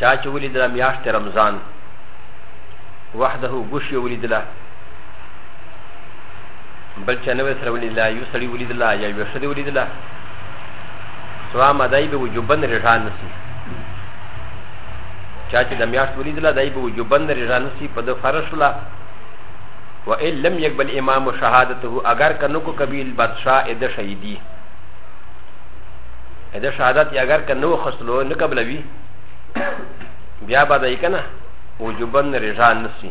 چاچ ولي دلا مياشت رمضان وحده غشي ولي دلا بل چا نوې سره ولي دلا يو سړي ولي دلا يا يو شدي ولي دلا سوا مدای به وجوبن رجان نسی چاچ د مياشت ولي دلا دای به وجوبن رجان نسی په د فرش ولا و ان لم يقبل امام شهادته اگر کنو کو قبيل بادشاہ اد شهيدي د شهادت یې اګر که نه وخستلو نه قبلوي بیا به دی که نه وجوبن رجان نسی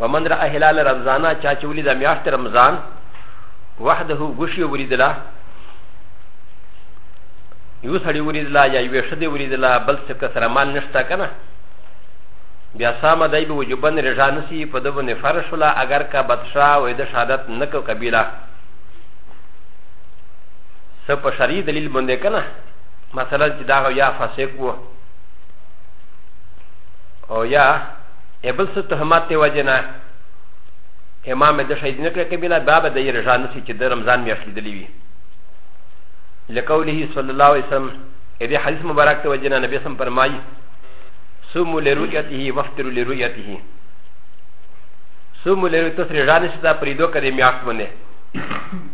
ومن را هلال رمضانا چا چې ولید میاشت رمضان وحده غشي ولیدله یو سړی ولیدله یا یوې ښځې ولیدله بل څه که سره مال نشته که نه بیا سامه دی به وجوبن رجان نسی په ده باندې فرش ولا اګر که بدشاه او د شهادت نه کو قبیله څه په شرعي دلیل باندې که نه مثلا چې دا هغه یا فاسق و او یا ای بل څه تهمات دی وجه نه امام د شهید نه کړی قبیله بیا به د یې رجا نه شي چې د رمضان میاشت لیدلې وي لقوله صلی الله علیه وسلم دې حدیث مبارک ته وجه نه نبي سم فرمایي سومو لرؤیته وفترو لرؤیته سومو لرؤیته سره رجا نه شي دا پریدو کړې میاشت باندې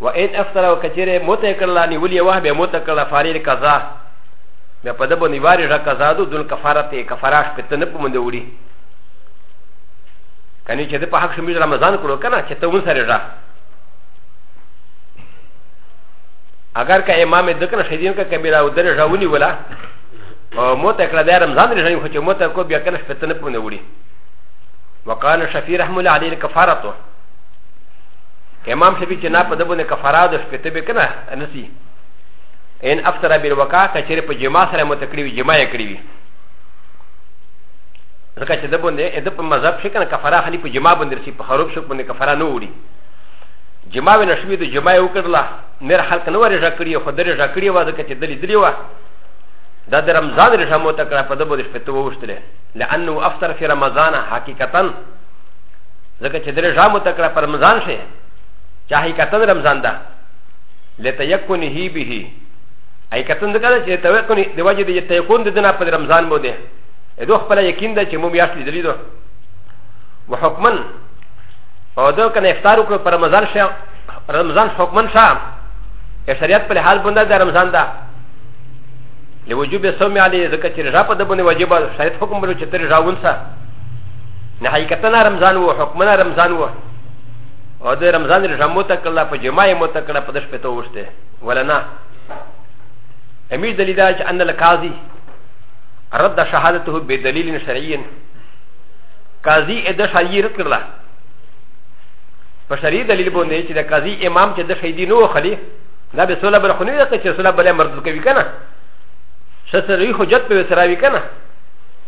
و ان افترا و کچره موته کړلا نیولې وه به موته کړلا فاریر قضا بیا په دبو نیواری را قضا دو دل کفاره ته کفاره شپه ته نه پمند وړي کني چې د په حق شمیز رمضان کړو کنه چې ته ونسره را اگر که امام دکنه شدین کا کبیره او درې راونی ولا او موته کړه د رمضان رژیم خو چې موته کو بیا کنه شپه ته نه پمند وړي وقال شفیع رحم الله علیه کفارته امام شفیع چې نه په دبو نه کفاره د شپې ته به کنه نسی ان افترا بیر وکا کچره په جما سره متکړی وی جما یې کړی وی ځکه چې دبو نه د په مذهب شي کنه کفاره خلی په جما باندې رسی په خروب شو باندې کفاره نه وړي جما و نشوی د جما یې وکړله نر خلق نه ورې ژکړی خو درې ژکړی و ځکه چې دلی دلی و دا د رمضان رښه مو تکړه په دبو د شپې ته ووشتله لانه افتر فی رمضان حقیقتا ځکه چې درې ژامو ته کړه په رمضان شي چې حقیقتا رمضان ده لتیکونه به حقیقتا ځکه ده چې توکن د وجه د تیکون د دنه په رمضان مو ده دو خپل یقین ده چې مو میاشت لیدلی ده وحکما او دو کنه افطار وکړو په رمضان شي رمضان حکما شا شریعت په حال باندې د رمضان ده لوجوب سوم علی ځکه چې رضا په دبونه واجب شریعت حکم بلو چې تر رضاون سره نه حقیقتنا رمضان وو حکمنا رمضان وو او د رمضان رژه مو ته کړله په جماع یې مو ته کړه په د شپې ته ووښته ولا نه امیر دلیل دا چې ان القاضي رد شهادته بدلیل شرعي قاضي یې د شرعي رد کړله په شرعي دلیل باندې چې د قاضي امام چې د شهیدي نه وخلي دا به سوله بل خو نه ده چې سوله بل مردود کوي که نه ښه سره وي حجت به سره وي که نه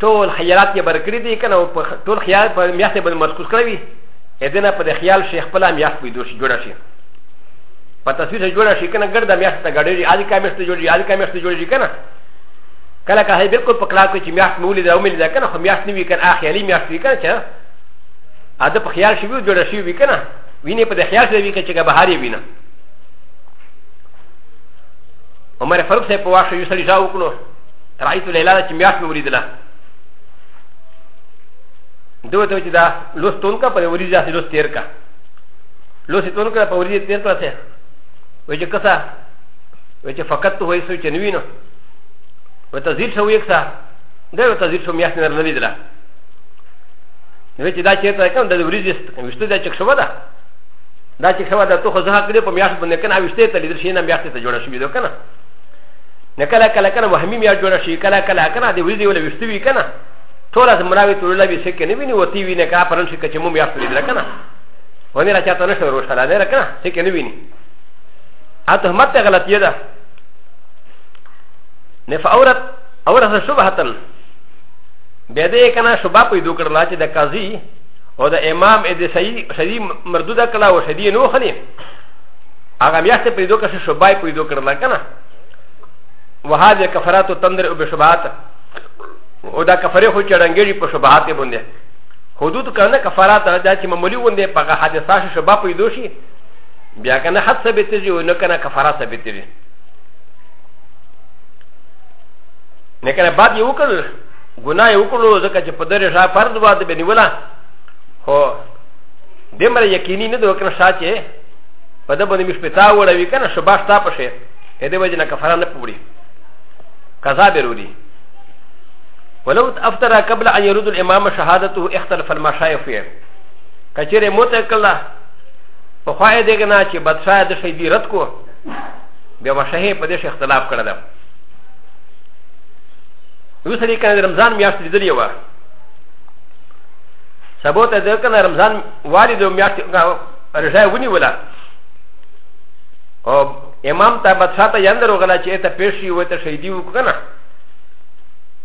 ټول خیالات یې برکړي دي کنه او په ټول خیال په میاشت باندې مرکوز کړی وي اذن په خیال شیخ خپل میاشت پیدا شي جوړ شي په تصویر جوړ شي کنه ګرد میاشت ته غړي اځي کا میاشت جوړي اځي کا میاشت جوړي کنه کله کله بالکل په کلا کې چې میاشت مولې دا ومل دا کنه خو میاشت نه وی کنه اخیالي میاشت وی کنه چې اده په خیال شي جوړ شي وی کنه ویني په خیال شي وی کنه چې بهاري وینه عمر فاروق صاحب په واښه یو سړي ځا وکړو رایت لیلا چې میاش مې ولیدله دوی ته چې دا لوس تون کا په وریځ داسې لوس تیر کا لوس تون کا په وریځ تیر کړه څه وای چې کسا وای چې فقط ته وای سو چې نوینو و تزیر شو یک سا دا و تزیر شو میاش نه نه لیدله نو چې دا چیرته کوم د وریځ وشته دا چې شو ده دا چې خو دا ته خو زه کړې په میاشت باندې کنه اوشته ته لیدل شي نه میاشت ته جوړ شوی دا کنه نه کله کله کنه وهمي میا جوړ شي کله کله کنه دی ویډیو له وشتوي کنه ټول از مراوي ټول لا ویسه کنه ویني وتی وینه کا پرن شي کچې مو میاشت لیدل کنه ونه را چاته نشو روښه را نه کنه چې کنه ویني اته مت غلطی ده نه فورت اورث شبهتن به دې کنه شبهه پیدا کړل چې د قاضي او د امام ا د شدی مردوده کړه او شدی نو خلی هغه میاشت په دوه کښه شوبای په دوه کړل کنه وهذا كفرات تندر او بشبهات او دا کفره خو چړنګړي په شبهات باندې حدود کنه کفرات دا چې معمولی وندې په حادثه شبه په دوه شي بیا کنه حد ثابت دي او نه کنه کفاره ثابت دي نه کنه بعد یو کړل ګناه یې وکړو ځکه چې په درې شا فرض وه د به نیوله خو دمره یقیني نه ده کنه شا چې په ده باندې مې شپېتا وړوي کنه شبا شتا په شی د دې وجه نه کفاره نه پوړي قضا به وروړي ولو افترا قبل ان يرد الامام شهادته اختلف المشايخ فيه کچره موت کلا په خوای دې کنه چې بدشاه د شهیدی رد کو بیا مشهه په دې اختلاف کړل یو سړي کنه د رمضان میاشت لیدلې وه سبو ته د کنه رمضان والي د میاشت رضا ونیوله او امام ته بادشاه ته یندر وغلا چې ته پیش شي و ته شهیدي وکنه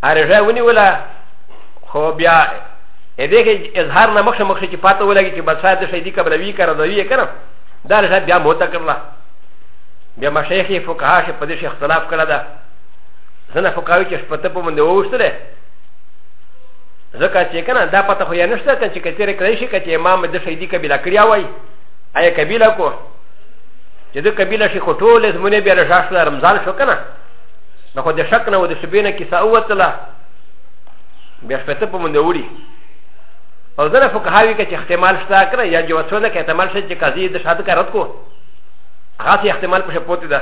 رضا ونیوله خو بیا ا دې کې اظهار نه مخ مخ چې پاته ولګي چې بادشاه د شهیدي قبلوي کړه دوی کنه دا رضا بیا موته کړله بیا مشایخ فقها شه په دې اختلاف کړه ده زنه فقاوی چې شپته په مونږ ووشتله ځکه چې کنه دا پته خو یې نشته کنه چې کچېره کړی شي کچې امام د شهیدی قبیله کړیا وای آیا قبیله کو چې د قبیله شي خو ټول زمونه بیا رشاش له رمضان شو کنه نو خو د شک نه و د شبینه کیسه اوتله بیا شپته په مونږ وړي او زنه فقهاوی کې چې احتمال شته کنه یا جو وسونه کې احتمال شته چې قاضي د شهادت کارت کو خاص احتمال په شپوت ده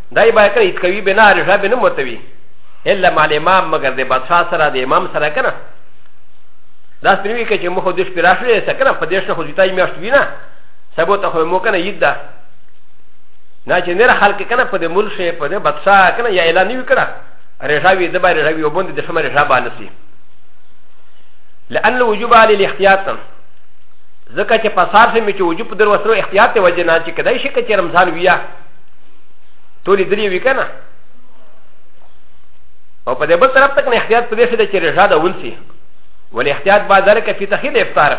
دا یې باید کړه هیڅ کوي بنا رښه به نه متوي الا مع الامام مګر د بادشاه سره د امام سره کنه دا سپینوي که چې مخ دې شپې راشلې څه کنه په دې شنه خو جتای میاشت وي نه سبو ته خو مو کنه یید ده نه چې نره خلک کنه په دې مول شي په دې بادشاه کنه یا اعلان نیو کړه رښه وي د باندې رښه وي وبند د شمه رښه باندې سي لأن الوجوب على الاحتياط ځکه چې په سار سمې چې وجوب در وسره احتیاط ته وجه نه چې کدای شي که چې رمضان ویا ټول درې وی کنه او په دې بل طرف تک نه احتیاط په دې سره چې رجا ده ونسی ولې احتیاط بعد ذلك فی تخیر افطار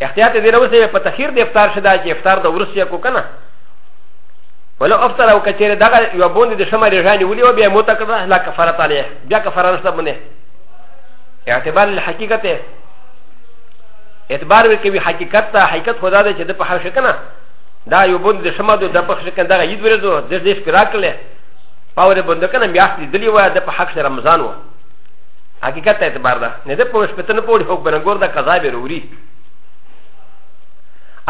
احتیاط دې نه وسی په تخیر د افطار شدا چې افطار د ورسیا کو کنه ولو افطر او کچیر دغه یو بوند د شمه رجا نیولې او بیا موت کړه لا کفاره علیه بیا کفاره نشته باندې اعتبار الحقیقت اعتبار وکوي حقیقت ته حقیقت خدا دې چې د په حال شکنه دا یو بند د شمه د په خښه کنده غید ورځو د دې شپې راکله پاور بند کنه میاشت دلی وای د په حق سره رمضان و حقیقت ته اعتبار ده نه د په شپې تن پوری حق برنګور د قضا به وروری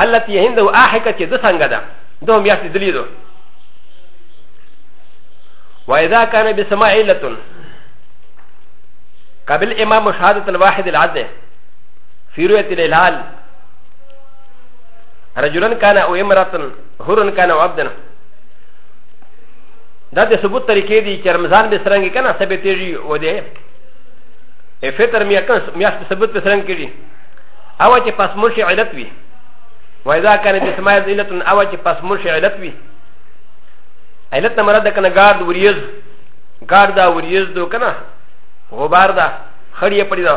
التي عنده احکه چې د څنګه ده دوه میاشت دلی دو واذا كان بسماع علة قبل امام شهاده الواحد العدل في رؤيه الهلال رجلن كان او امراه هرن كان او عبدن دا د ثبوت طریقې دي چې رمضان به سرنګ کنه ثابتېږي و دې فطر میا کنه میا ثبوت به سرنګ کړي او چې پس مرشي علت وي و اذا كان بسماء علت او چې پس مرشي علت وي علت نه مراد کنه ګارد وریز ګارد دا وریز دو کنه غبار دا خړې پړې دا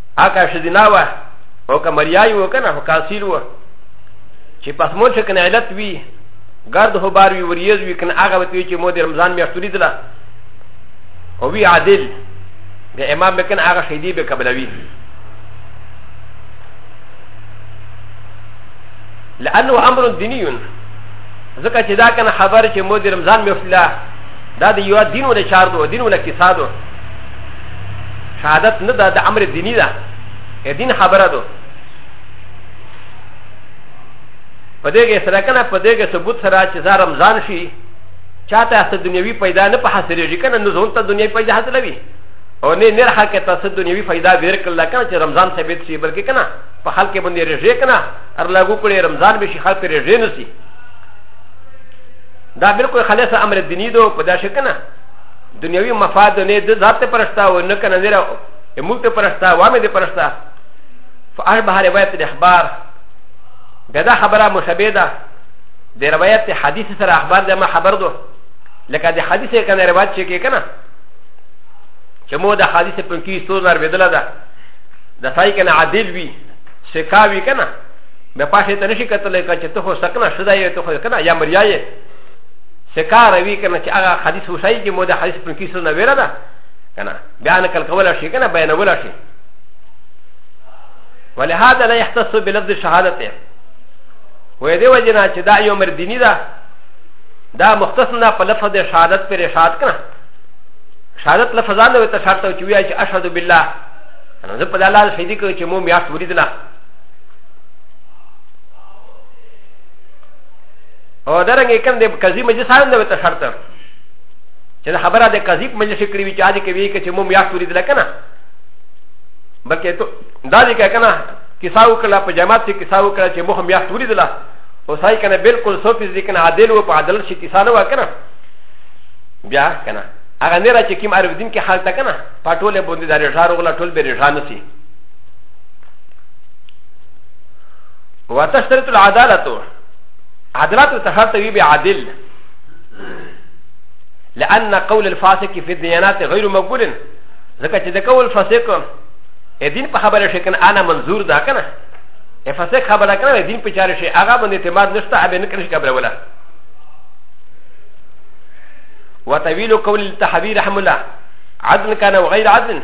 اکا شدینا و او که مریای و کنه او کاسیل و چې پس مول شکن علت وی گرد هو بار وی وریز وی کنه هغه وتی چې مو د رمضان میاشت ولیدله او وی عادل د امام بکن هغه شهیدی به قبلوی لانه امر دینی ځکه چې دا کنه خبر چې مو د رمضان میاشت لا دا د یو دین ولې چار دو دین ولې اقتصاد دو شهادت نه ده د امر دینی ده د دین خبره ده په دې کې سره کنه په دې کې ثبوت سره چې دا رمضان شي چاته هڅه دنیوي پیدا نه په حاصلېږي کنه نو ځون ته دنیوي پیدا حاصلوي او نه نر حق ته څه دنیوي پیدا ویر کړل کنه چې رمضان ثابت شي بلکې کنه په خلک باندې رژې کنه هر لاګو کړي رمضان به شي خلک رژې نه شي دا بالکل خالص امر دینی دو په دا شي کنه دنیوي مفاد نه د ذات پرستا او نه کنه زیرا موږ ته پرستا و مې دې پرستا فاشبه روایت د اخبار بیا دا خبره مشابه ده د روایت حدیث سره اخبار د ما خبر دو لکه د حدیث کنه روایت چې کې کنه چې مو د حدیث په کې ستو نار بدل ده د ثای کنه عادل وی سکاوی کنه به پاشه ته نشي کتل کچ ته خو سکنه شدا یې ته خو کنه یا مریایې سکار وی کنه چې هغه حدیث وشای چې مو د حدیث په کیسه نه ویره ده کنه بیان کل کول شي کنه بیان ولا شي ولهذا لا يختص بلفظ شهادته و دې وجنا چې دا یو مر دینی ده دا مختص نه په لفظ شهادت پر شهادت کنه شهادت لفظ نه ته شرط او چې وی چې اشهد بالله انا زه په د الله شهیدي کوم چې مو میاشت ولیدله او دا رنګ کوم د قضیه مجلس هم نه وته شرط چې دا خبره د قضیه مجلس کړی وی چې اځي کوي چې مو میاشت ورید لکنه بلکې ته دا دې کنه کیسه وکړه په جماعت کې کیسه وکړه چې مو هم میاشت ورید لا او سای کنه بالکل سوفیز دې کنه عادل او په عدل شي کیسه نه وکنه بیا کنه هغه نه را چې کیم عرب دین کې حال تا کنه پټوله باندې د رجار غلا ټول به رجان نسی وتشترط العدالت عدلات تحت وي بعدل لأن قول الفاسق في الديانات غير مقبول ځکه چې د قول فاسق دین په خبره شي کنه انا منظور ده کنه فاسق خبره کنه دین په چاره شي هغه باندې اعتماد نشته هغه نه کړی خبره ولا وتويل قول التحبير رحم الله عدل كان وغير عدل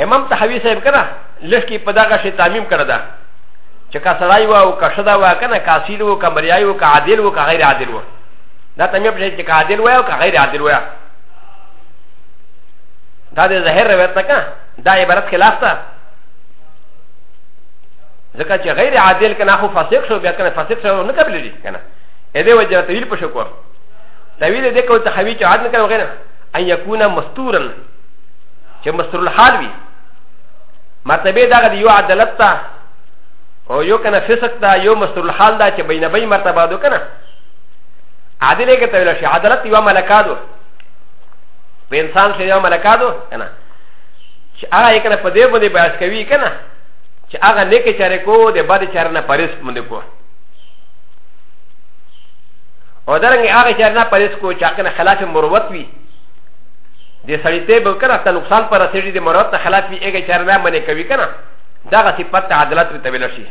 امام تحبير صاحب کنه لږ کې په دغه شي تعمیم کړی ده چې که سړی وه او که ښځه وه که نه کاسیل و که مریای و که عادل و که غیر عادل و دا تمیه پېژني چې که عادل وه او که غیر عادل وه دا د ظاهر روایت نه که دا عبارت خلاف ده ځکه چې غیر عادل که نه خو فاسق شو بیا که نه فاسق شو نه قبلېږي که نه ا دې وجه طویل په شو کور طویل دې کو ته خوي چې عاد نه کوي نه ان يكون مستورا چې مستور الحال وي مرتبه دا د یو عدالت ته او یو کنه فسق دا یو مستور الحال دا چې بینه بین مرتبه دو کنه عادل یې کته ویل شي عدالت یو ملکا دو په انسان شي یو ملکا دو کنه چې هغه یې کنه په دې باندې بحث کوي کنه چې هغه نیکه چاره کو د بد چاره نه پرېس باندې کو او درنګ هغه چاره نه پرېس کو چې کنه خلاف مروت وي د سړی ته به کنه ته نقصان پر رسېږي د مروت نه خلاف وي هغه چاره نه باندې کوي کنه دغه صفت ته عدالت ورته ویل شي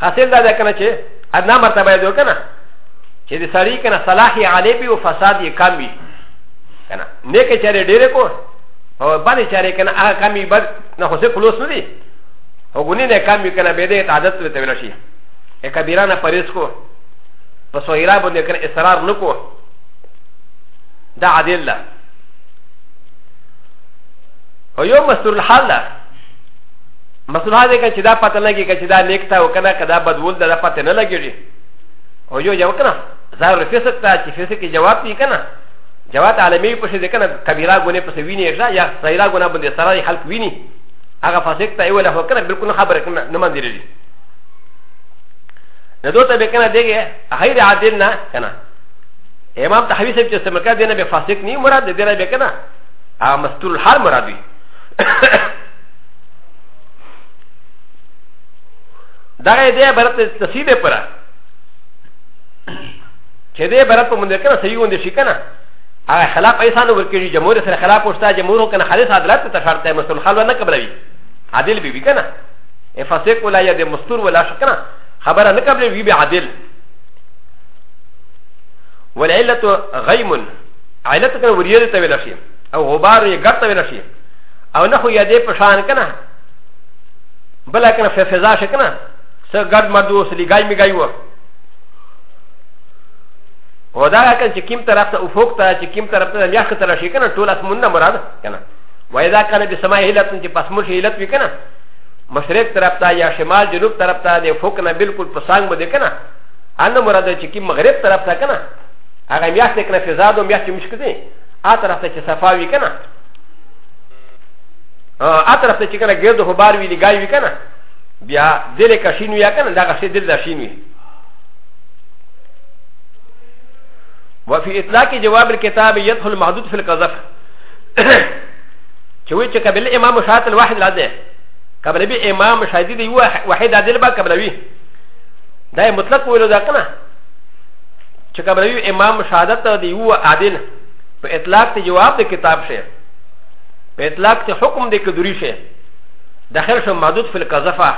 حاصل دا ده کنه چې ادنا مرتبه یې کنه چې د سړی کنه صلاح یې عالی وي او فساد یې کم وي کنه نیکه چارې ډېرې کو او باندې چارې کنه هغه کم وي بد نه خو څه خلوص نه دي او ګونې نه کم وي کنه به دې عادت ورته ویل شي ا کبیره نه پرېز کو په سویرا باندې کنه اصرار نه کو دا عادل ده او یو مستور الحال ده مسلمان دی که چې دا پته نه لګي که چې دا نیک تا او کنه که دا بدول ده دا پته نه لګېږي او یو یو کنه ظاهر فسق ته چې فسق کې جواب دی کنه جواب عالمي پسې دی کنه کبیره ګنې پسې ویني یا صغیره ګنه باندې سره خلک ویني هغه فاسق ته ویل هو کنه بالکل خبره کنه نه مندې لري نه دوته به کنه دیږي غیر عادل نه کنه امام تحوی صاحب چې سمکا دینه به فاسق نه مراد دینه به کنه هغه مستور الحال مراد وي دا یې دې برت تصیب پره چې دې برت په منځ کې صحیح وندې شي کنه هغه خلاف ایسان ورکړي جمهور سره خلاف پوښتا جمهور کنه خالص عدالت ته شرط مسل خلوه نه قبلوي عادل بي بي کنه افسق ولا يد مستور ولا شکنه خبره نه قبلوي بي بي عادل والعلة غيم علة كان وريد تبلا شيء او غبار یې ګرد ته ویل شي او نه خو یې دې په شان که نه بله که نه فضا شي که نه څه ګرد مرد و څه لګای میګای و و دا کن چې کیم طرف ته افق ته چې کیم طرف ته یخ ته راشي کنه ټول اسمون نه مراد کنه و اذا کان به سما هلت چې پسمور شي هلت وکنه مشرق طرف ته یا شمال جنوب طرف ته د افق نه بالکل پسانګ بده کنه ان مراد چې کیم مغرب طرف ته کنه هغه یخ ته کنه فزاد او یخ چې مشکل دي ا طرف ته چې صفا وي کنه ا طرف ته چې کنه ګرد هو بار وي لګای وي کنه بیا دل کشین وي کنه دا غشې دل دشین وي وفي اطلاق جواب الكتاب يدخل المحدود في القذف شوي قبل امام شاهد الواحد لازم قبل بي امام شاهد واحد عادل با قبل بي دا مطلق ويلو دا كنا چې کبروي امام شهادت د یو عادل په اطلاق ته جواب د کتاب شه په اطلاق ته حکم د کدوري شه داخل شو محدود فی القذفه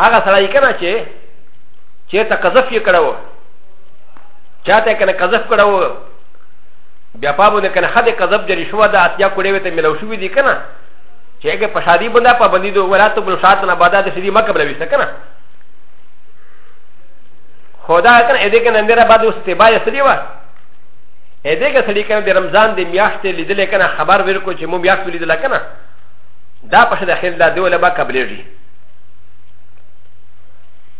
هغه سره یې کنه چې چې ته قذف یې کړو چاته کنه قذف کړو بیا پابو نه کنه خدای قذف جری شو دا اتیا کړې وته ملو شو دي کنه چې هغه په شادي باندې پابندي دوه وراتو بل شات نه بادا د شدي مکه بلوي څه کنه خدا کنه اې دې کنه میرا بعد اوس تبا یې سړي وا اې دې کنه سړي کنه د رمضان د میاشتې لیدل کنه خبر ورکو چې مو میاشت لیدل کنه دا پښه د خیر دا دی ولا با قبلېږي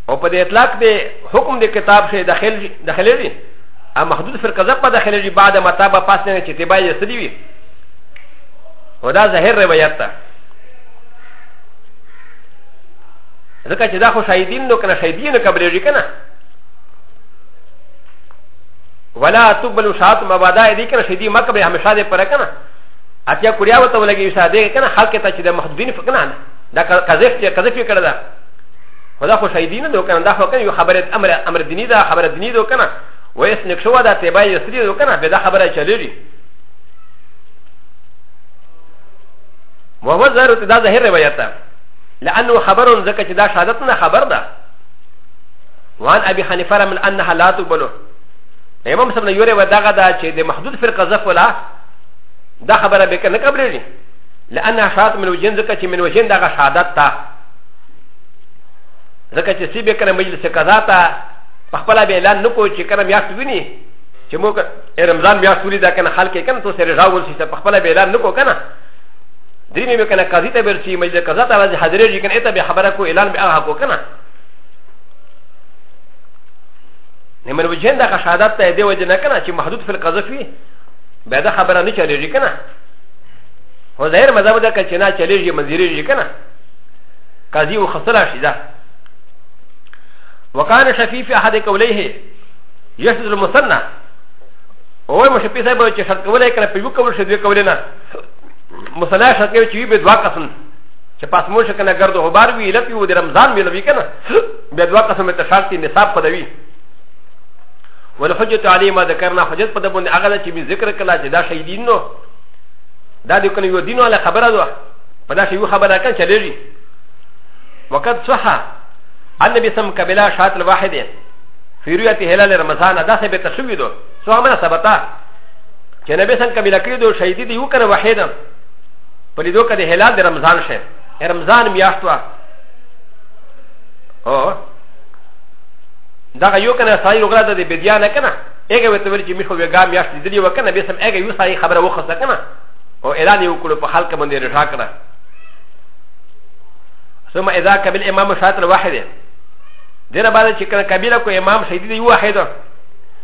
او په دې اطلاق د حکم د کتاب شه داخل داخلېږي ا محدود فر کذب په داخلېږي بعد متابه پاس نه چې تبا یې سړي وي ودا ظاهر روایت ته ځکه چې دا خو شاهدین نو کنه شاهدین نه قبلېږي کنه ولا تقبل شات مبادا دې کنه شاهدی مکه به همیشه دې پر کنه اتیا کوریا وته ولګي شاهدې کنه خلک ته چې د محدودین فکنه نه دا قذف چې قذف یې کړل خدا خو شاهدی نه دوکنه دا خو کنه یو خبره امر امر دینی دا خبره دینی دوکنه ویس نکشو دا تیبا یسری دوکنه به دا خبره چلیږي وهو ظاهر دا ظاهر روایت ده لانه خبر ځکه چې دا شهادت نه خبر ده وان ابي حنيفه رحمه الله انها لا تقبله امام سمنا يوري ودغه دا چې د محدود فرقه زفلا دا خبره به کنه قبلېږي لانها شهادت من وجين ځکه چې من وجين دغه شهادت تا ځکه چې سی به کنه مجلس قضا تا په خپل به اعلان نکو چې کنه میاشت ویني چې مو رمضان میاشت ولې دا کنه خلک کنه تو سره راول شي په خپل به اعلان نکو کنه دین به کنه قاضی ته بل شي مجلس قضا ته راځي حاضرې شي کنه اته به خبره کو اعلان به هغه کو کنه نه مر وجهن دا شهادت ته دی وجه نه کنه چې محدود فل قذف وي به دا خبره نه چلېږي کنه هو ظاهر مذهب دا چې نه چلېږي منځري شي کنه قاضی و خسلا شي دا وكان شفيع في احد قوليه يشهد المثنى هو مشفيع صاحب چې شرط کولای کنه په یو قول شي دوی کولای نه مسنا شکه چې به دوا قسم چې پاس مو شکه نه ګرځو هبار وی لپی و د رمضان وی لوي کنه به دوا قسم ته شرط نصاب پدوي والحجت علی ما ذکرنا حجت پد باندې هغه چې به ذکر کلا چې دا شهیدین نو دا د کنه یو دینو علی خبره ده په دا شی خبره کړه چې لري وقد صح ان نبی سم قبلا شات الواحد فی رؤیت هلال رمضان دا ثبت شوی دو سو امر ثبتا چې نبی سم کبیله کړی دو شهیدی دی وکړه وحیدا په لیدو کې د هلال د رمضان شه رمضان میاشت وا او دا یو کنه سای وګړه د بدیا نه کنه هغه وته ویل چې میخو وګا میاشت دی وکنه به سم هغه یو سای خبره وخصه کنه او اعلان یو کړو په خلک باندې رټا کړه ثم اذا قبل امام شاطر واحد دیر بعد چې کنه کبیره کو امام شهیدی دی وحیدا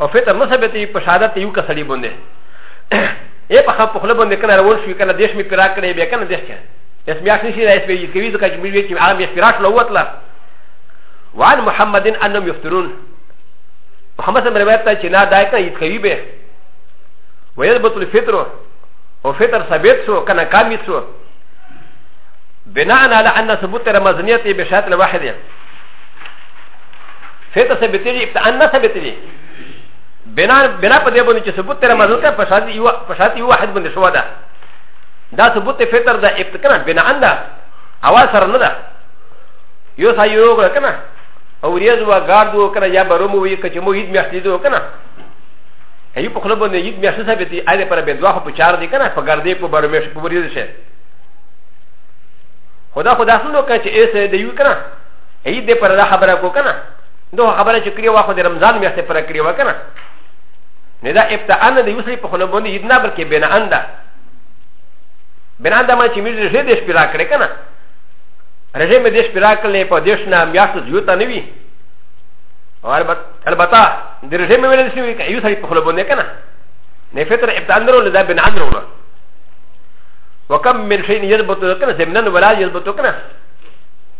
او فطر نه ثابت وي په شهادت یو کا سړي باندې ای په خپل پخله باندې کنه روان شوي کنه دیش می پیرا کړی بیا کنه دیش کنه اس میاش نشي راځي په یوه کوي ځکه چې موږ چې هغه میاش پیراټ لو وتله وعن محمد انهم يفترون محمد سم روایت ته چې نه دای کنه یت کوي به ويثبت الفطر او فطر ثابت سو کنه کامل سو بناء على ان ثبوت رمضانيته بشات الواحده فیتا ثبتی جی ابتعا نا ثبتی جی بنا پا دیبونی چه ثبوت تیرا مزل تا پشاتی یو واحد بندی شوا دا دا ثبوت فیتر دا ابتکنا بنا ان دا اواز سر ندا یو سا یو گل کنا او ریز و گارد و کنا یا برومو وی کچه مو اید میختی دو کنا هی په خپل باندې یت میاشت ثابتې اړې پر به دوا خو په چار دی کنه په ګردې په بارو میاشت په وریځ شه خدا خدا سنو کچ ایسه دی یو کنه ای دې پر دا خبره کو کنه دو خبره چې کړی واخو د رمضان میاشتې پر کړی و کنه نه دا ابتعان د یوسری په خونه باندې یدنا بلکې بنا انده بنا انده ما چې میر رژې دې شپې را کړې کنه رژې مې دې شپې را کړلې په دیش نه میاشت زیوت نه وی او البته د رژې مې ویل شوی که یوسری په خونه باندې کنه نه فطر ابتعان درو لدا بنا اندرو نه وكم من شيء يثبت لكنا زمنا ولا يثبت لكنا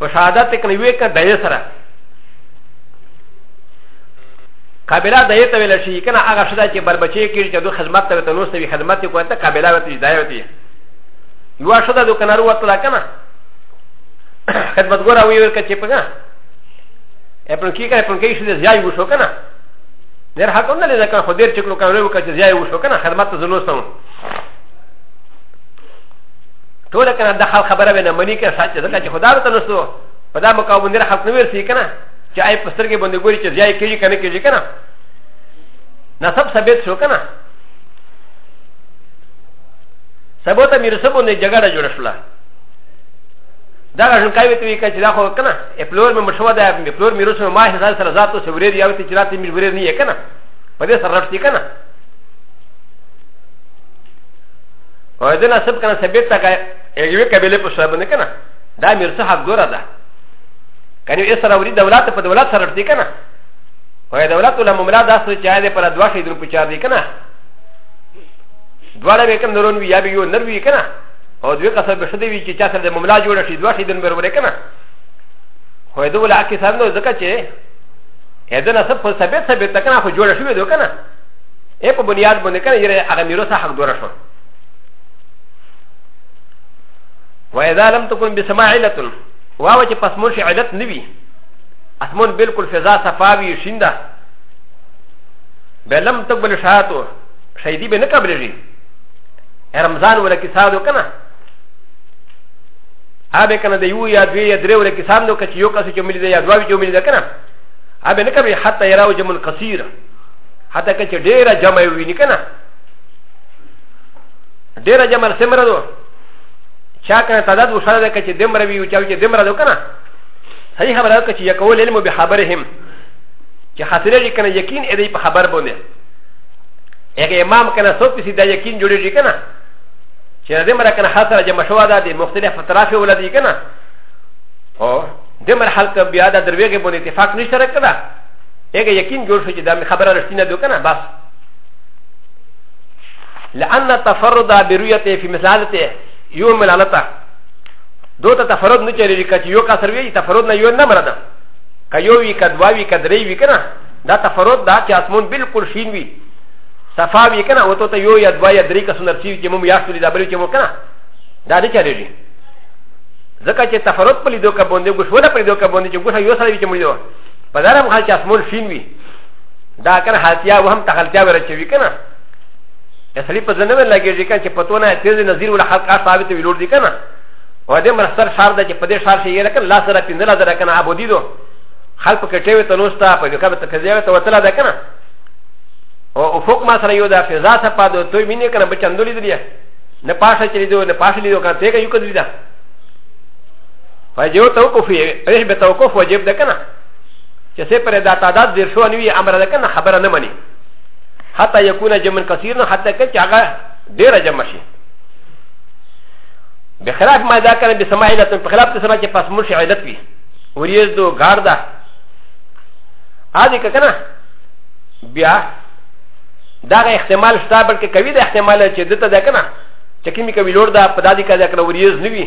په شهادت کې نه وې کنه دایې سره قابله دایې ته ویل شي کنه هغه شدا چې بل بچي کې چې دوی خدمت ته ته نوستوي خدمت یې کوي ته قابله وتی دایې وتی یو شدا دوی کنه وروته لا کنه خدمت ګور او یو کچې پګه اپن کې کنه اپن کې شې ځای وشو کنه ډېر حق نه لري کنه خو ډېر چې کړو کنه وکړي ځای وشو کنه خدمت ته زنوستم ټول کنه د خلک خبره ونه مني کنه ساتي ځکه چې خدا ته نسو په دا مقابل باندې خلک نو ورسي کنه چې آی پستر کې باندې ګوري چې ځای کېږي کنه کېږي کنه نسب ثابت شو کنه سبو ته میر سبو نه جګړه جوړ شوله دا غږ کوي ته ویکه چې دا خو کنه اپلور مې مشوه ده اپلور مې روسو ما حساب سره ذاتو سورې دی او ته چې راته مې ورې نه یې کنه په دې سره رښتې کنه او د نسب کنه سبب تا کا یو قبیله په سره باندې کنه دا میر څه حق ګوره ده کنه یې سره وري دولت په دولت سره ورتي کنه او د دولت له مملا دا سو چا دې پر دوا شي درو پچار دي کنه دواړه به کوم نورون وی یا به یو نر وی کنه او دوی قصه به شدی وی چې چا سره د مملا جوړ شي دوا شي دن برور کنه خو دې ولا کې سره نو ځکه چې اذن سب په سبب سبب تکنه خو جوړ شوی دو کنه ا په بنیاد باندې کنه یره هغه میرو سره حق دور شو و اذا لم تكن بسماع علتن واو چې پس مون شي علت نوي اسمون بالکل فضا صفاوي شینده بلم تقبل شهادتو شهیدی به نه قبلېږي رمضان ولا کسادو کنه هغه کنه د یو یا دوی یا درې ولا کسان نو کچ یو کس چې ملي دی یا دوی چې ملي دی کنه هغه نه کوي حتی یراو جمل قصیر حتی که چې ډېره جمع وي نه کنه ډېره جمع سمره دو چا کنه تعداد وشاله ده که چې دمره وي او چا چې دمره دو کنه صحیح خبره ده چې یکول علم به خبرهم چې حاصله دي کنه یقین دې په خبر باندې هغه امام کنه سو پیسې دا یقین جوړیږي کنه چې دمره کنه حاصله جمع شو ده د مختلف اطراف ولدي کنه او دمر حلقه بیا د درویګه باندې اتفاق نشته راکړه هغه یقین جوړ شو چې دا خبره رښتینه ده کنه بس لأن التفرد برؤيته في مثالته يوم العلته دوتا تفرد نه چلېږي که چې یو کسر وي تفرد نه یو نه مړه ده که یو وي که دوه وي که درې وي که نه دا تفرد دا چې اسمون بالکل شین وي صفا وي که نه وته ته یو یا دوه یا درې کسونه رسېږي چې موږ یاستو دا بل چې موږ که نه دا نه چلېږي ځکه چې تفرد په لیدو که باندې ګوښونه په لیدو که باندې چې ګوښه یو سره وي چې موږ په دغه مهال چې اسمون شین وي دا کنه حالتیا وهم تخلتیا ورچوي کنه سړي په ځنه ولا کې ځکه چې پتو نه تیز نظیر ولا خلق ثابت وی لور دي کنه و دې مرستر شار د چې په دې شار شي یې کنه لا سره پیندل در کنه ابو دي دو خلق کې ټیو ته نوستا په دې کبه تکزیو ته وتلا ده کنه او افق ما سره یو دا فضا ته پادو توي مینه کنه بچندولې دي نه پاشه چلی دو نه پاشه لیدو کنه ته یو کدی ده فجو توقف ویش به توقف وجب ده کنه چې سه پر دا تعداد دیر شو نوی امر ده کنه خبره نه مني حتی یکون جمع کثیر نه حتی که چې هغه ډیر جمع شي بخلاف ما دا کنه به سماع علت په خلاف ته سماع چې پس مرشي علت وي وریز دو غار ده هذه کنه بیا دا احتمال شته بلکې کوي د احتمال چې دته ده کنه چې کیمیکا ویلور ده په دادی کا ده کنه وریز نه وي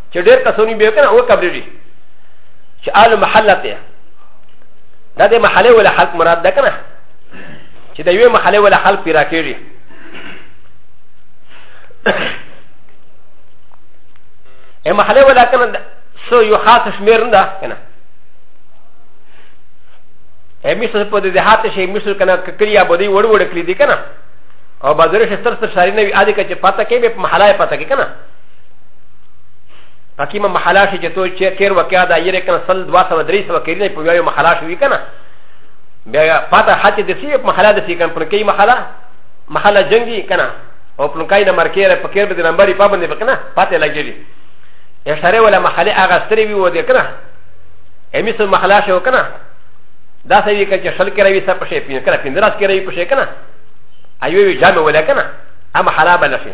چې ډېر کسونی به کنه هغه قبرېږي چې آل محله ته دا د محله ولا خلق مراد ده کنه چې د یوې محله ولا خلق پیرا کېږي ا محله ولا کنه سو یو خاص شمیر نه کنه ا مثل په دې دهات شي مثل کنه ککریا بده وړ وړ کړی دی کنه او بازار شي ستر ستر شاري نه وي اده کچ پاته کې به محله پاته کې کنه پکې ما محلا شي چې تو چې تیر وکیا دا یې کنه سل دوا سو درې سو کې نه په یو محلا شو وی کنه بیا پاته حتی د سی محلا د سی کنه پر کې محلا محلا جنگي کنه او پر کې نه مرکې په کې به د نمبر په باندې وکنه پاته لګېږي اشاره ولا محله هغه ستري وی و دې کنه امی سو محلا شو کنه دا سې وی کچ شل کې راوي سر په شي پین کنه پندراس کې راوي په شي کنه ایو وی جامه ولا کنه اما حلابه لشي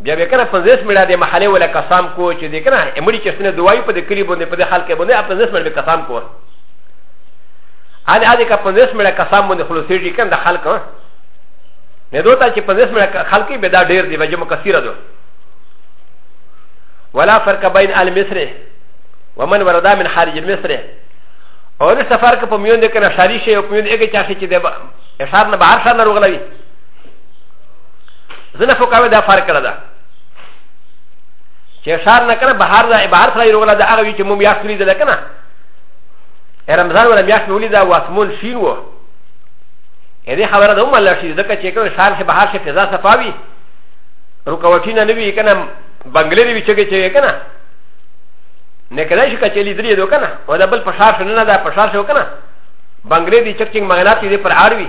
بیا به کنه پنځه مړه د محله ولا قسم کو چې دې کنه امړي چې سنه دوای په دې کلی باندې په دې خلک باندې خپل نس مړ به قسم کو ان اده کا پنځه مړه قسم باندې خلاصېږي کنه د خلک نه دوته چې پنځه مړه خلک به دا ډېر دی وجه مکثیره ده ولا فرق بين المصر ومن ورد من خارج المصر او د سفر کې په میون د کنه شاری شي او په میون کې چا شي چې د اشار نه بهر شار نه روغلوي زنه فوکاوه دا فرق کړه ده چې شار نه کنه بهار ده بهار سره یو غلا ده هغه وی چې مو میاشت ولید ده کنه رمضان ولا میاشت ولید ده واسمون شین وو ا دې خبره ده مله شي ځکه چې کنه شار شه بهار شه فضا صفاوي رکوټینه نه وی کنه بنگلې وی چې چې کنه نه کله شي کچې لیدلې ده کنه ولا بل پشار شنه نه ده پشار شو کنه بنگلې دي چک چنګ مغناتی دې پر اړوي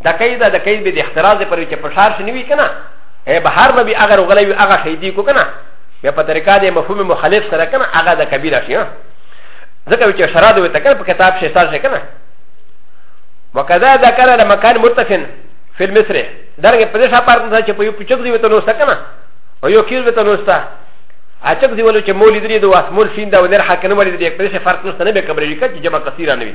دا کئی دا دا کئی بی دی اختراز پر وی چه پشار شنوی کنا اے بہر نبی اگر غلوی اگر شیدی کو کنا بیا پا طریقہ دی مفہوم مخالف سر کنا اگر دا کبیرہ شی ذکر وی چه شرا دوی تا کنا پا کتاب شیستار شی کنا وکذا دا کنا دا مکان مرتفن فی المصر درنگی پدیشا پارتن سا چه پا یو پچک دیوی تا نوستا کنا و یو کیز بیتا نوستا اچک دیولو چه مولی دری دو اسمول شین دا و نر حکنو مالی دری یک پدیشا فرق نوستا نبی کبری جکا چه جمع کثیرہ نوی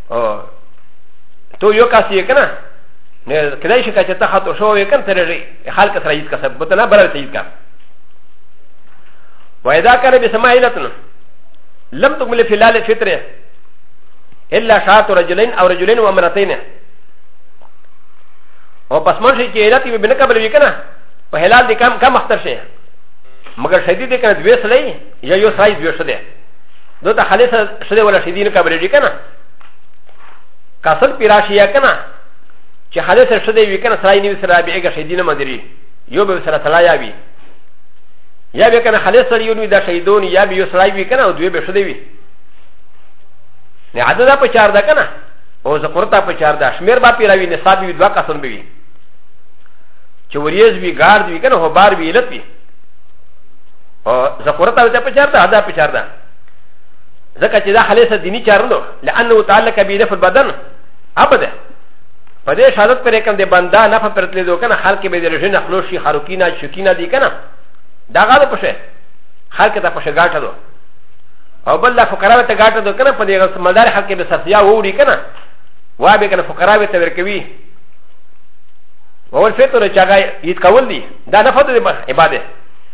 او تو یو کاس یې کنه نه کله شي چې ته خاطر شو یې کنه ترې خلک سره یې کسب بوته نه برابر یې کا وایدا کړه به سمایلتن لم تکمل فی لال فطره الا شات رجلین او رجلین و امرتین او پس من شي چې علت به نه قبل وی کنه په حلال دي کم کم اختر شي مگر شدید کنه دوی سړی یا یو سړی دوی سړی دو تا خالص شده ولا شدین کبری جی کنا کسل پیراشی یا کنا چه خالص شده وی کنا سرائی نیو سرائی بی اگا شدین مدری یو بی سرا تلایا بی یا بی کنا خالص سر یونوی دا شدون یا بی یو سرائی بی کنا و دوی بی شده وی نه عدد دا پچار دا کنا او زقرتا پچار دا شمیر با پیراوی نصاب بی دوا کسن بی چه وریز بی گارد بی کنا هو بار بی علت بی او زخورت او ته په چار ده ادا په چار ده ځکه چې دا خالص دینی چار نه لانه تعالی کبی لف البدن ابدا په دې شهادت پر کوم دې بندا نه پر تلې دو کنه خلک به دې رژن خلوص شي خروکینا شکینا دي کنه دا غاله پشه خلک ته پشه گاټه دو او بل لا فقراوی ته گاټه دو کنه په دې غس مدار خلک به سرسیا ووري کنه وا به کنه فقراوی ته ورکوي وول فطر چاغه یت کول دي دا نه فطر عبادت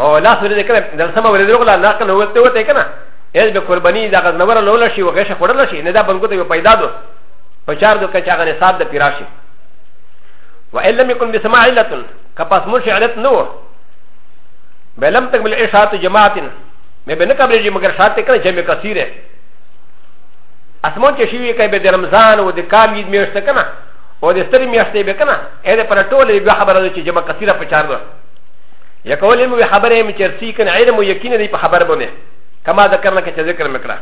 او لاس ورې کنه د سم ورې دروغ لا ناقل وته وته کنه هیڅ به قرباني دا غزنور نه ولشي او غشه خورل شي نه دا بنګو ته پیدا دو په چار دو کچا غنه صاحب د پیراشي و ان لم يكن بسماع علة كباس مرشي علت نو بلم تكمل اشاعه جماعه م ب ن ك ب ر ج مگر شاته کنه جمع کثیره اسمان چې شي وي کوي د رمضان او د کام عيد میشته کنه او د سترې میاشتې به کنه اې د پر ټوله بیا خبره ده چې جمع کثیره په چار ده یا کولې مو خبره مې چرسي کنه علم او یقین دی په خبر باندې کما ذکرنا کې چې ذکر مکړه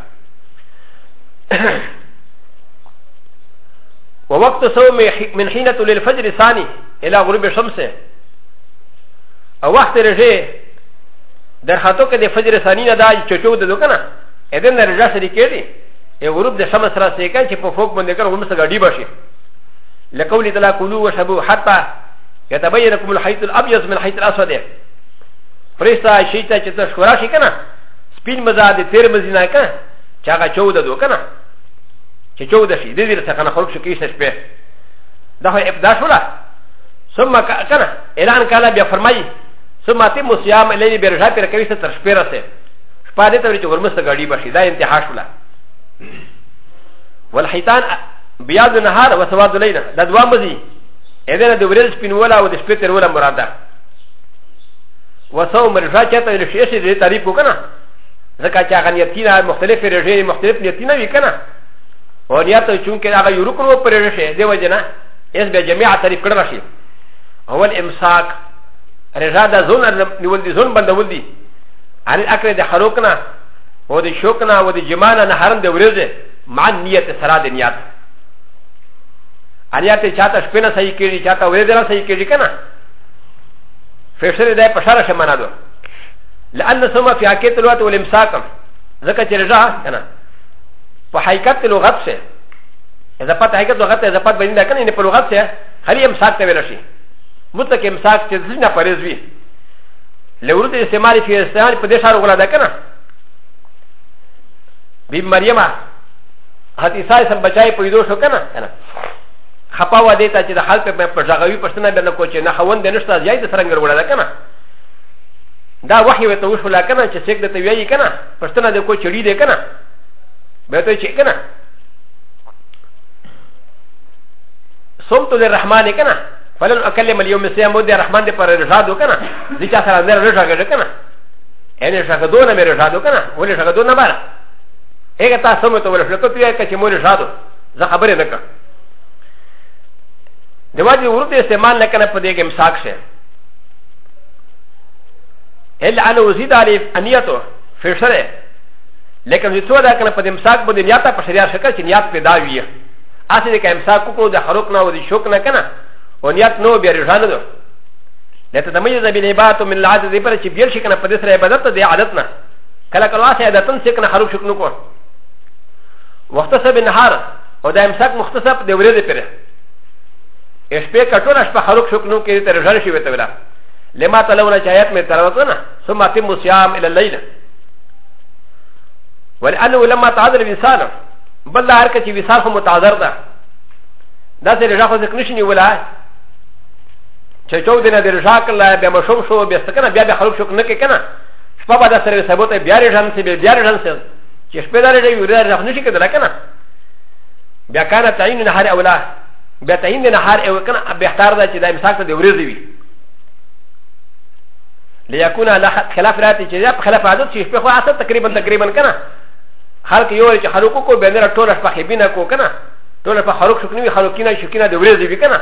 ووقت صوم من حين تل الفجر ثاني الى غروب الشمس او وقت رجه در خاطو کې د فجر ثاني نه دا چټو ده کنه اذن رجه سری کېږي ای غروب د شمس را سې کړ چې په فوق باندې کړ غمسه غډي بشي لکول تعالی کولو وشبو حتا يتبينكم الحيط الابيض من الحيط الاسود فرشتہ شیطان چې ته شورا شي کنه سپین مزه د تیر مزینه کنه چې هغه چوده دو کنه چې چوده شي د دې څخه نه خلق شو کې څه شپه دا هو ابدا شو لا ثم کنه اعلان کاله بیا فرمایي ثم تم صيام الليل برجا پر کوي څه تر شپه راسه شپه دې ته وایي چې ورمسته ګاډي به شي دا انتها شوله والحيتان بياض النهار وسواد الليل دا دوا مزي اذن د ورځ سپینوله او د شپې تیروله مراد ده وسو مرجا چاته له شیشه دې تعریف وکنه ځکه چې هغه نیتونه مختلف رژې مختلف نیتونه وی کنه او نیت چونکه هغه یو رکن و پر رژې دی وجنه اس به جميع تعریف کړل شي اول امساک رجا د زون نیول دي زون بندول دي عن الاكل د خروقنا و د شوقنا و د جمانا نهارن د ورزه مع نيت سرا د نيات انيات چاته شپنه صحیح کړي چاته ورزه را صحیح کړي کنه فشر ده پشاره شمانا دو لان سما في حقيقه الوقت والامساك ځکه چې رضا کنه په حقیقت لغت سره اذا پات حقیقت لغت اذا پات بنی ده کنه نه په لغت سره خلی امساک ته ویل شي مطلق امساک چې ځنه پرېز وي له ورود استعمال چې استعمال په دې ښار ولا ده کنه بی مریم هتی سای سم بچای په یدو شو کنه کنه خپا و دې ته چې د حال په پر ځغوي پښتنه بنه کو چې نه خوند نشته ځای د سرنګ ولا ده کنه دا وحي وته وشو لا کنه چې څنګه ته ویایي کنه پښتنه د کو چړي ده کنه به ته چې کنه سمت للرحمن کنه فلن اكلم اليوم مسيا مودي الرحمن دي پر رشاد وكنا دي چا سره نه رشاد وكنا يعني شغدونا مي رشاد وكنا ولي شغدونا بارا ايه تا سمت ولا شلتو تي كچ مو رشاد ز خبر نه كنا د واجب ورود استعمال نه کنه په دې کې امساک شه هل انا وزید علی انیتو فشره لیکن چې څو دا کنه په دې امساک باندې نیاته په شریعت شکل چې نیات پیدا ویه اسی د کم سا کو کو د حروق نه او د شوق نه کنه او نیت نو بیا رجان دو لته تمیز بل عبادت من العادت دی پر چې بیر شي کنه په دې سره عبادت ته د عادت نه کله کله واسه عادتن چې کنه حروق شوق نو کو وخت سب نهار او د امساک مختصر د ورځې پر شپې کټول شپه حروق شوق نو کې تر رجان شي وته ولا لما تلونا جايات من تلوتنا ثم اتم الصيام الى الليل ولانه لما تعذر الانسان بل هر کچې وسال خو متعذر ده دا سه رجا خو ځکه نشي نیولا چې چو دینه د رجا کله بیا مشوم شو بیا سکنه بیا بیا خلق شو نه کې کنه شپه به دا سره ثبوت بیا رجان سي بیا رجان سي چې شپه دا رجا یو رجا نشي کېدل کنه بیا کانه تعین نه هر اولا بیا تعین نه هر او کنه به اختیار ده چې دا مساک ته د ورځې وي ليكون على خلاف راتي چې دا خلاف عادت شي شپه خو اصل تقریبا تقریبا کنه خلق یو چې خلقو کو به نه ټول شپه خبینه کو کنه ټول شپه خلق شو کنه خلق کینه شو کنه د ورځې وی کنه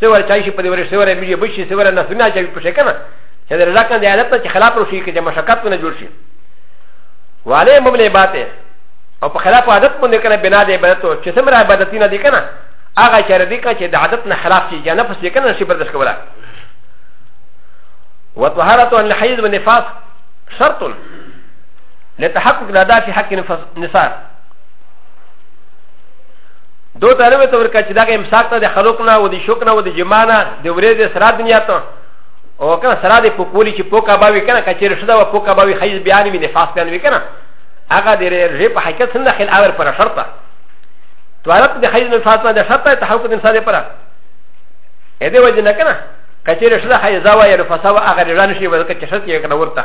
سوار چای شي په دې ورځ سوار میږي بشي سوار نه سنا چای په شي کنه چې د رضا کنه د عادت نه خلاف رو شي کې د مشقت نه جوړ شي والے مملې باته او په خلاف عادت باندې کنه بنا دې عبادت او چې سمره عبادت نه دي کنه هغه چې ردی کنه چې د عادت نه خلاف شي جنه پس کنه شي برداشت کوله وطهارت عن الحيض والنفاس شرط لتحقق الادا في حق النساء دو ته نوې تور کچ دغه امساک ته د خلق نه او د شوق نه او د جما نه د ورېځې سره دنیا ته او کنه سره د پکولي چې پوکا باوي کنه کچېر شدا و پوکا باوي خیز بیان وي نفاس بیان وي کنه هغه د رې په حقیقت څنګه خل اور پر شرطه تو عرب د خیز نفاس نه د شرطه ته حق د انسان پر اې دې وجه نه کنه کچېر شدا خیزا و یا نفاسا و هغه ران شي ولکه چې شرط یې کنه ورته